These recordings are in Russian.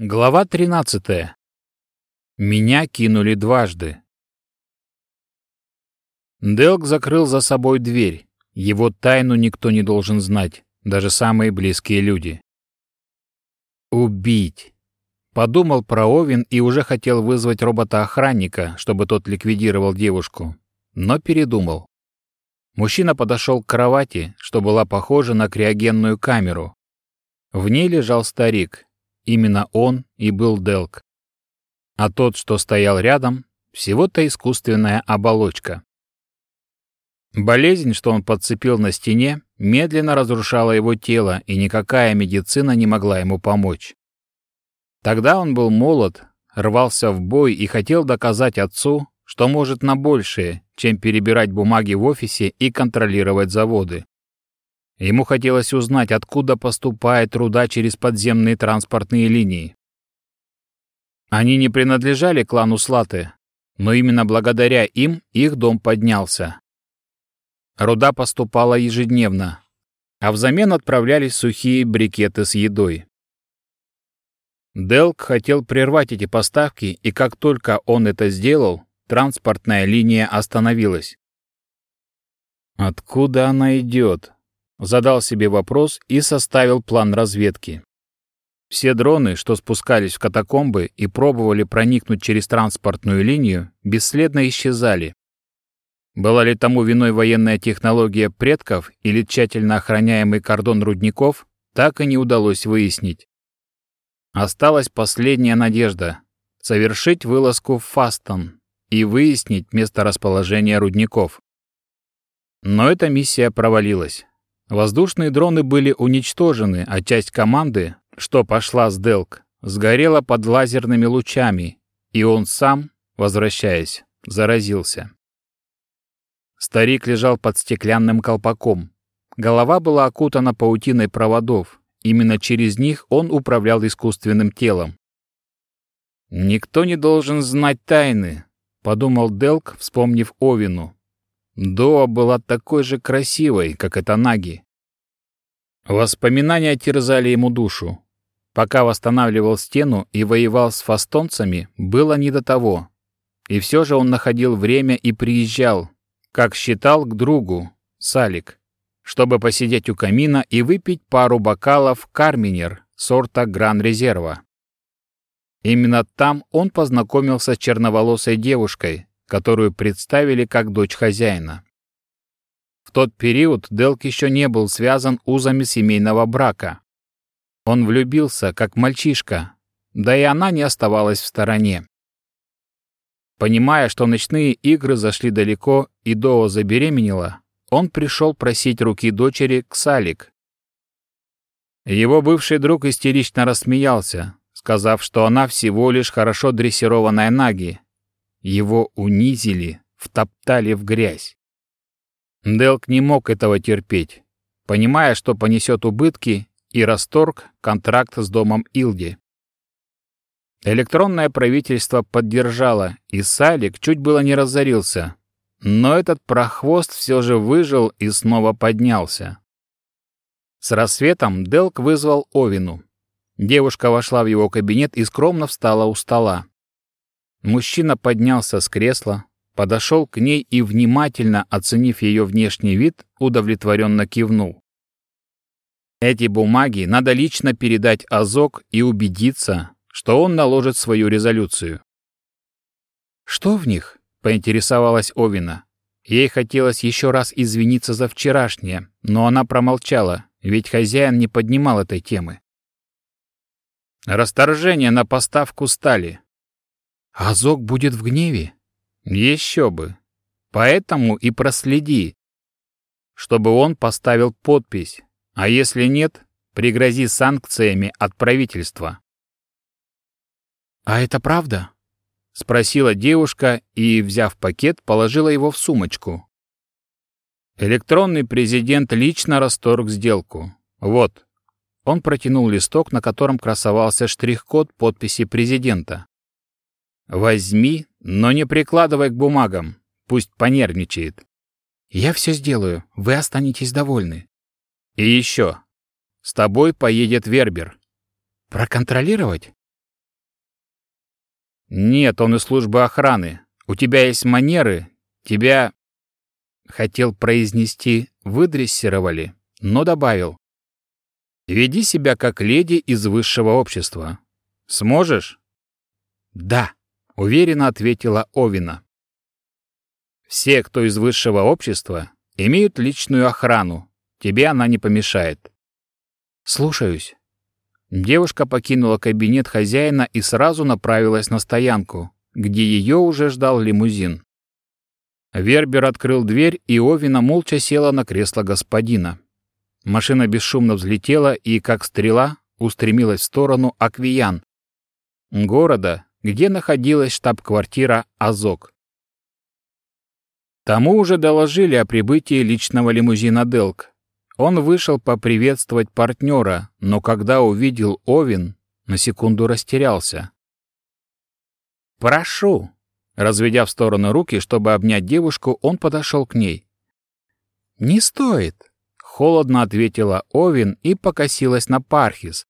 Глава 13. Меня кинули дважды. Делк закрыл за собой дверь. Его тайну никто не должен знать, даже самые близкие люди. Убить. Подумал про Овен и уже хотел вызвать робота-охранника, чтобы тот ликвидировал девушку, но передумал. Мужчина подошел к кровати, что была похожа на криогенную камеру. В ней лежал старик, Именно он и был Делк. А тот, что стоял рядом, всего-то искусственная оболочка. Болезнь, что он подцепил на стене, медленно разрушала его тело, и никакая медицина не могла ему помочь. Тогда он был молод, рвался в бой и хотел доказать отцу, что может на большее, чем перебирать бумаги в офисе и контролировать заводы. Ему хотелось узнать, откуда поступает руда через подземные транспортные линии. Они не принадлежали клану Слаты, но именно благодаря им их дом поднялся. Руда поступала ежедневно, а взамен отправлялись сухие брикеты с едой. Делк хотел прервать эти поставки, и как только он это сделал, транспортная линия остановилась. Откуда она идет? Задал себе вопрос и составил план разведки. Все дроны, что спускались в катакомбы и пробовали проникнуть через транспортную линию, бесследно исчезали. Была ли тому виной военная технология предков или тщательно охраняемый кордон рудников, так и не удалось выяснить. Осталась последняя надежда — совершить вылазку в Фастон и выяснить месторасположение рудников. Но эта миссия провалилась. Воздушные дроны были уничтожены, а часть команды, что пошла с Делк, сгорела под лазерными лучами, и он сам, возвращаясь, заразился. Старик лежал под стеклянным колпаком. Голова была окутана паутиной проводов. Именно через них он управлял искусственным телом. «Никто не должен знать тайны», — подумал Делк, вспомнив Овину. Доа была такой же красивой, как эта Наги. Воспоминания терзали ему душу. Пока восстанавливал стену и воевал с фастонцами, было не до того. И все же он находил время и приезжал, как считал, к другу, Салик, чтобы посидеть у камина и выпить пару бокалов карминер сорта Гран-Резерва. Именно там он познакомился с черноволосой девушкой, которую представили как дочь хозяина. В тот период Делк еще не был связан узами семейного брака. Он влюбился, как мальчишка, да и она не оставалась в стороне. Понимая, что ночные игры зашли далеко и Доа забеременела, он пришел просить руки дочери к Салик. Его бывший друг истерично рассмеялся, сказав, что она всего лишь хорошо дрессированная Наги, его унизили, втоптали в грязь. Делк не мог этого терпеть, понимая, что понесет убытки и расторг контракт с домом Илди. Электронное правительство поддержало, и Салик чуть было не разорился, но этот прохвост все же выжил и снова поднялся. С рассветом Делк вызвал Овину. Девушка вошла в его кабинет и скромно встала у стола. Мужчина поднялся с кресла, подошел к ней и, внимательно оценив ее внешний вид, удовлетворенно кивнул. Эти бумаги надо лично передать Азок и убедиться, что он наложит свою резолюцию. «Что в них?» — поинтересовалась Овина. Ей хотелось еще раз извиниться за вчерашнее, но она промолчала, ведь хозяин не поднимал этой темы. «Расторжение на поставку стали», Азок будет в гневе? Еще бы. Поэтому и проследи, чтобы он поставил подпись, а если нет, пригрози санкциями от правительства. «А это правда?» — спросила девушка и, взяв пакет, положила его в сумочку. Электронный президент лично расторг сделку. Вот. Он протянул листок, на котором красовался штрих-код подписи президента. Возьми, но не прикладывай к бумагам. Пусть понервничает. Я все сделаю. Вы останетесь довольны. И еще. С тобой поедет Вербер. Проконтролировать? Нет, он из службы охраны. У тебя есть манеры. Тебя...» Хотел произнести «выдрессировали», но добавил. «Веди себя как леди из высшего общества. Сможешь?» «Да», — уверенно ответила Овина. «Все, кто из высшего общества, имеют личную охрану. Тебе она не помешает». «Слушаюсь». Девушка покинула кабинет хозяина и сразу направилась на стоянку, где ее уже ждал лимузин. Вербер открыл дверь, и Овина молча села на кресло господина. Машина бесшумно взлетела и, как стрела, устремилась в сторону Аквиян, города, где находилась штаб-квартира Азок. Тому уже доложили о прибытии личного лимузина Делк. Он вышел поприветствовать партнера, но когда увидел Овин, на секунду растерялся. «Прошу!» Разведя в сторону руки, чтобы обнять девушку, он подошел к ней. «Не стоит!» — холодно ответила Овин и покосилась на Пархис,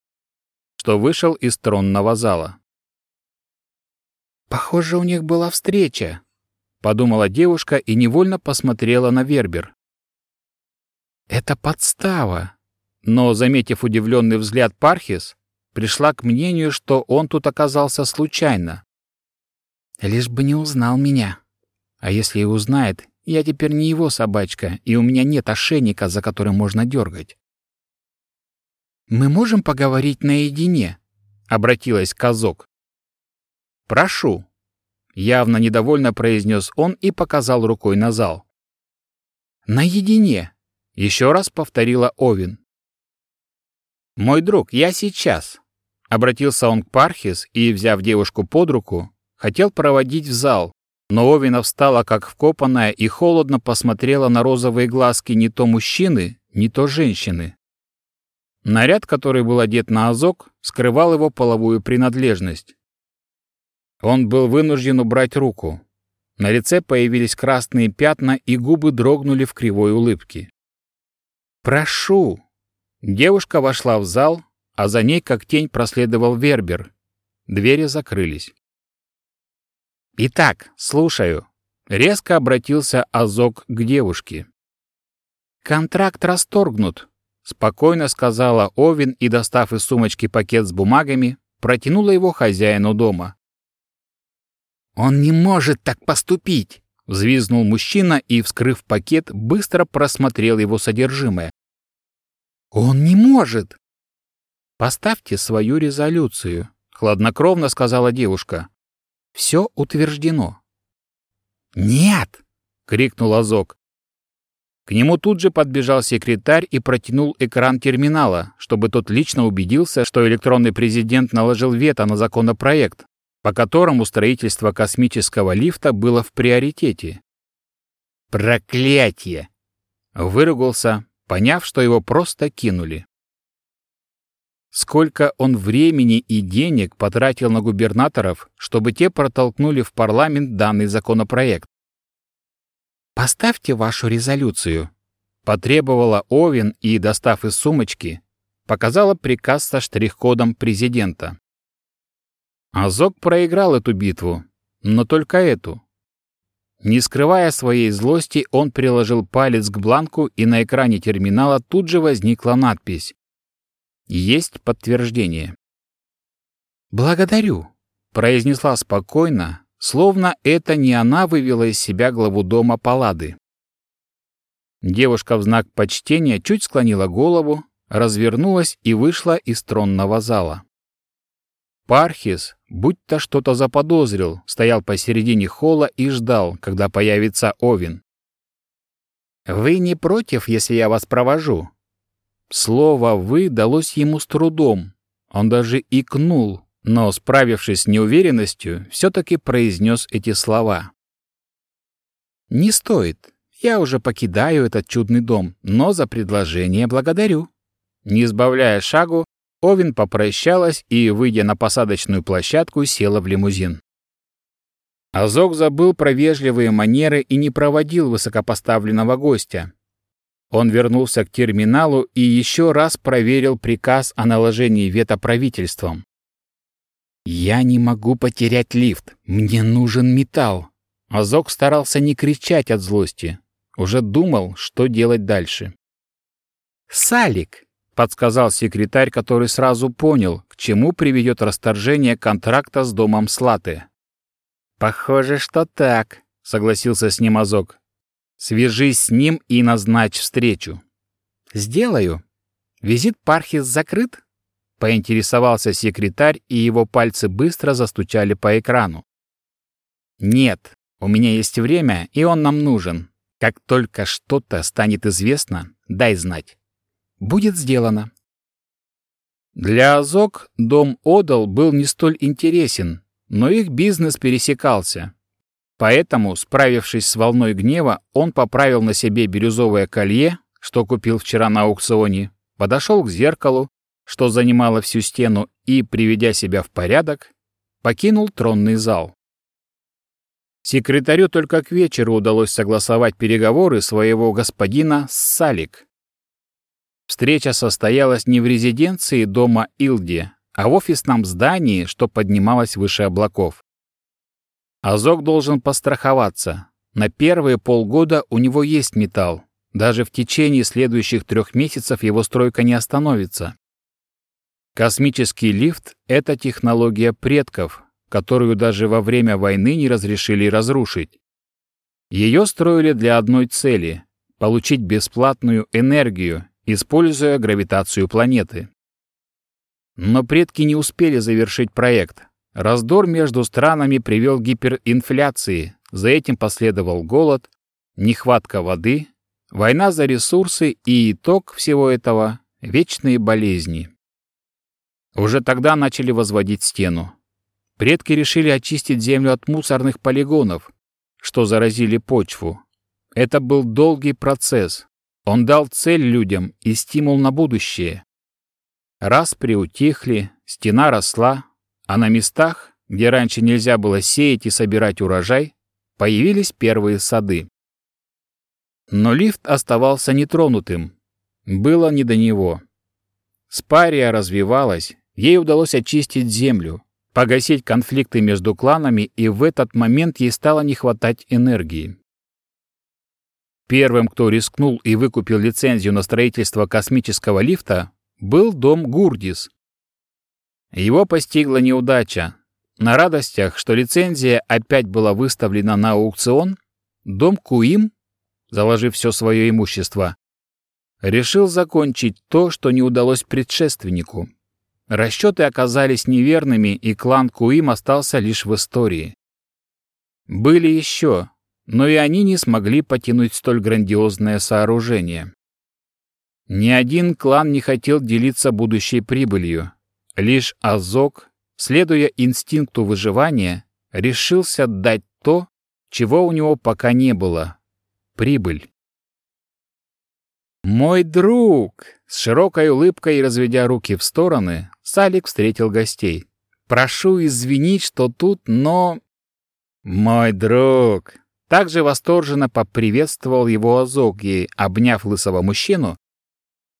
что вышел из тронного зала. «Похоже, у них была встреча», — подумала девушка и невольно посмотрела на Вербер. «Это подстава!» Но, заметив удивленный взгляд Пархис, пришла к мнению, что он тут оказался случайно. Лишь бы не узнал меня. А если и узнает, я теперь не его собачка, и у меня нет ошейника, за которым можно дергать. «Мы можем поговорить наедине?» — обратилась Казок. «Прошу», — явно недовольно произнес он и показал рукой на зал. «Наедине», — еще раз повторила Овин. «Мой друг, я сейчас», — обратился он к Пархис и, взяв девушку под руку, Хотел проводить в зал, но Овина встала как вкопанная и холодно посмотрела на розовые глазки не то мужчины, не то женщины. Наряд, который был одет на азок, скрывал его половую принадлежность. Он был вынужден убрать руку. На лице появились красные пятна, и губы дрогнули в кривой улыбке. «Прошу!» Девушка вошла в зал, а за ней как тень проследовал Вербер. Двери закрылись. «Итак, слушаю», — резко обратился Азок к девушке. «Контракт расторгнут», — спокойно сказала Овин и, достав из сумочки пакет с бумагами, протянула его хозяину дома. «Он не может так поступить!» — взвизнул мужчина и, вскрыв пакет, быстро просмотрел его содержимое. «Он не может!» «Поставьте свою резолюцию», — хладнокровно сказала девушка. Все утверждено. «Нет!» — крикнул Азок. К нему тут же подбежал секретарь и протянул экран терминала, чтобы тот лично убедился, что электронный президент наложил вето на законопроект, по которому строительство космического лифта было в приоритете. «Проклятие!» — выругался, поняв, что его просто кинули. Сколько он времени и денег потратил на губернаторов, чтобы те протолкнули в парламент данный законопроект. «Поставьте вашу резолюцию», — потребовала Овен и, достав из сумочки, показала приказ со штрих-кодом президента. Азок проиграл эту битву, но только эту. Не скрывая своей злости, он приложил палец к бланку, и на экране терминала тут же возникла надпись есть подтверждение. «Благодарю», — произнесла спокойно, словно это не она вывела из себя главу дома Паллады. Девушка в знак почтения чуть склонила голову, развернулась и вышла из тронного зала. Пархис, будто что-то заподозрил, стоял посередине холла и ждал, когда появится Овин. «Вы не против, если я вас провожу?» Слово «вы» далось ему с трудом. Он даже икнул, но, справившись с неуверенностью, все-таки произнес эти слова. «Не стоит. Я уже покидаю этот чудный дом, но за предложение благодарю». Не избавляя шагу, Овен попрощалась и, выйдя на посадочную площадку, села в лимузин. Азок забыл про вежливые манеры и не проводил высокопоставленного гостя, он вернулся к терминалу и еще раз проверил приказ о наложении вето правительством. «Я не могу потерять лифт. Мне нужен металл». Азок старался не кричать от злости. Уже думал, что делать дальше. «Салик!» — подсказал секретарь, который сразу понял, к чему приведет расторжение контракта с домом Слаты. «Похоже, что так», — согласился с ним Азок. «Свяжись с ним и назначь встречу». «Сделаю. Визит Пархис закрыт?» — поинтересовался секретарь, и его пальцы быстро застучали по экрану. «Нет, у меня есть время, и он нам нужен. Как только что-то станет известно, дай знать». «Будет сделано». Для Азок дом Одал был не столь интересен, но их бизнес пересекался. Поэтому, справившись с волной гнева, он поправил на себе бирюзовое колье, что купил вчера на аукционе, подошел к зеркалу, что занимало всю стену, и, приведя себя в порядок, покинул тронный зал. Секретарю только к вечеру удалось согласовать переговоры своего господина с Салик. Встреча состоялась не в резиденции дома Илди, а в офисном здании, что поднималось выше облаков. Азок должен постраховаться. На первые полгода у него есть металл. Даже в течение следующих трех месяцев его стройка не остановится. Космический лифт — это технология предков, которую даже во время войны не разрешили разрушить. Ее строили для одной цели — получить бесплатную энергию, используя гравитацию планеты. Но предки не успели завершить проект. Раздор между странами привел к гиперинфляции, за этим последовал голод, нехватка воды, война за ресурсы и итог всего этого — вечные болезни. Уже тогда начали возводить стену. Предки решили очистить землю от мусорных полигонов, что заразили почву. Это был долгий процесс. Он дал цель людям и стимул на будущее. Раз приутихли, стена росла, а на местах, где раньше нельзя было сеять и собирать урожай, появились первые сады. Но лифт оставался нетронутым. Было не до него. Спария развивалась, ей удалось очистить землю, погасить конфликты между кланами, и в этот момент ей стало не хватать энергии. Первым, кто рискнул и выкупил лицензию на строительство космического лифта, был дом Гурдис. Его постигла неудача. На радостях, что лицензия опять была выставлена на аукцион, дом Куим, заложив все свое имущество, решил закончить то, что не удалось предшественнику. Расчеты оказались неверными, и клан Куим остался лишь в истории. Были еще, но и они не смогли потянуть столь грандиозное сооружение. Ни один клан не хотел делиться будущей прибылью. Лишь Азок, следуя инстинкту выживания, решился дать то, чего у него пока не было — прибыль. «Мой друг!» — с широкой улыбкой и разведя руки в стороны, Салик встретил гостей. «Прошу извинить, что тут, но...» «Мой друг!» Также восторженно поприветствовал его Азок и, обняв лысого мужчину,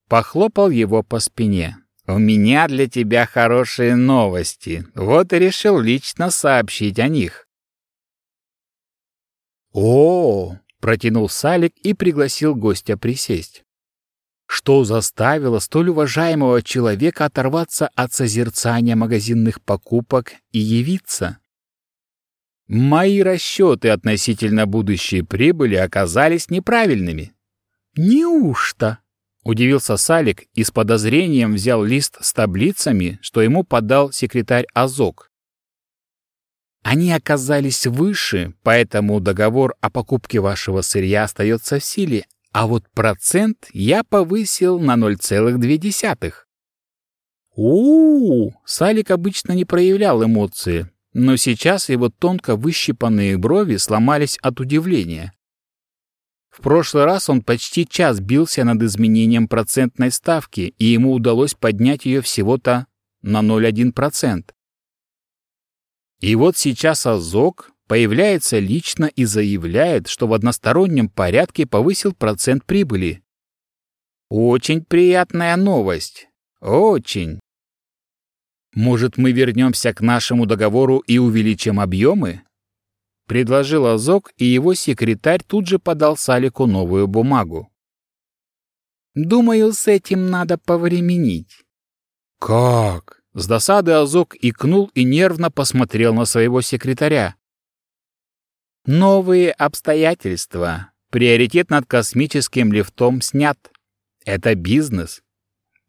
Похлопал его по спине. «У меня для тебя хорошие новости. Вот и решил лично сообщить о них». «О!» — протянул Салик и пригласил гостя присесть. Что заставило столь уважаемого человека оторваться от созерцания магазинных покупок и явиться? Мои расчеты относительно будущей прибыли оказались неправильными. Неужто? Удивился Салик и с подозрением взял лист с таблицами, что ему подал секретарь Азок. Они оказались выше, поэтому договор о покупке вашего сырья остается в силе, а вот процент я повысил на 0,2. У-у-у! Салик обычно не проявлял эмоции, но сейчас его тонко выщипанные брови сломались от удивления. В прошлый раз он почти час бился над изменением процентной ставки, и ему удалось поднять ее всего-то на 0,1%. И вот сейчас Азок появляется лично и заявляет, что в одностороннем порядке повысил процент прибыли. Очень приятная новость. Очень. Может, мы вернемся к нашему договору и увеличим объемы? Предложил Азок, и его секретарь тут же подал Салику новую бумагу. Думаю, с этим надо повременить. Как? С досады Азок икнул и нервно посмотрел на своего секретаря. Новые обстоятельства. Приоритет над космическим лифтом снят. Это бизнес.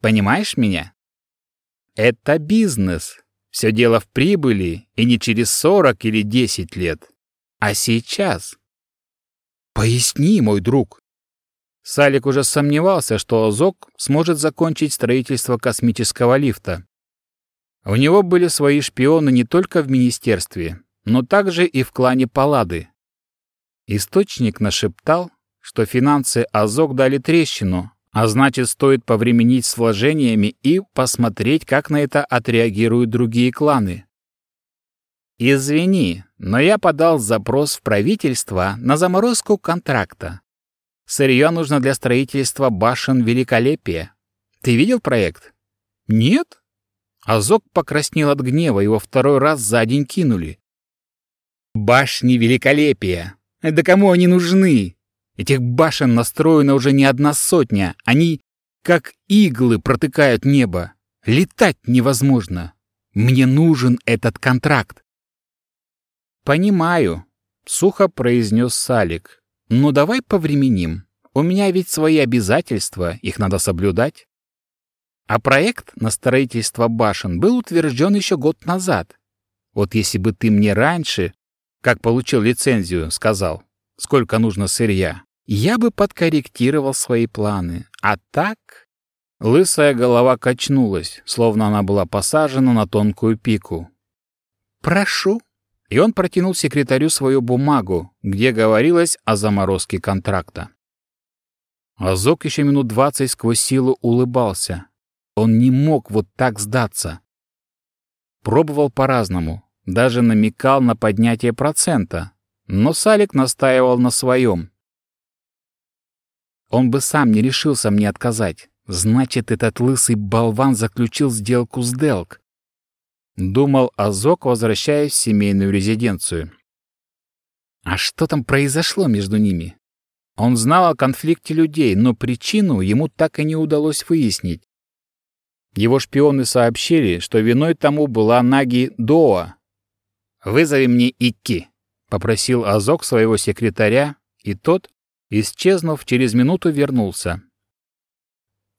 Понимаешь меня? Это бизнес. Все дело в прибыли, и не через 40 или 10 лет, а сейчас. Поясни, мой друг. Салик уже сомневался, что Озок сможет закончить строительство космического лифта. У него были свои шпионы не только в министерстве, но также и в клане Паллады. Источник нашептал, что финансы Азок дали трещину, а значит, стоит повременить с вложениями и посмотреть, как на это отреагируют другие кланы. Извини, но я подал запрос в правительство на заморозку контракта. Сырье нужно для строительства башен Великолепия. Ты видел проект? Нет? Азок покраснел от гнева, его второй раз за день кинули. Башни Великолепия. Да кому они нужны? Этих башен настроена уже не одна сотня. Они, как иглы, протыкают небо. Летать невозможно. Мне нужен этот контракт. «Понимаю», — сухо произнес Салик. «Но давай повременим. У меня ведь свои обязательства, их надо соблюдать». А проект на строительство башен был утвержден еще год назад. Вот если бы ты мне раньше, как получил лицензию, сказал, сколько нужно сырья, я бы подкорректировал свои планы. А так... Лысая голова качнулась, словно она была посажена на тонкую пику. «Прошу». И он протянул секретарю свою бумагу, где говорилось о заморозке контракта. Азок еще минут двадцать сквозь силу улыбался. Он не мог вот так сдаться. Пробовал по-разному, даже намекал на поднятие процента, но Салик настаивал на своем. Он бы сам не решился мне отказать. Значит, этот лысый болван заключил сделку с Делк. Думал Азок, возвращаясь в семейную резиденцию. А что там произошло между ними? Он знал о конфликте людей, но причину ему так и не удалось выяснить. Его шпионы сообщили, что виной тому была Наги Доа. «Вызови мне Икки», — попросил Азок своего секретаря, и тот, исчезнув, через минуту вернулся.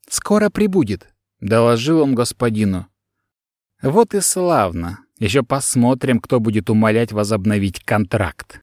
«Скоро прибудет», — доложил он господину. «Вот и славно. Еще посмотрим, кто будет умолять возобновить контракт».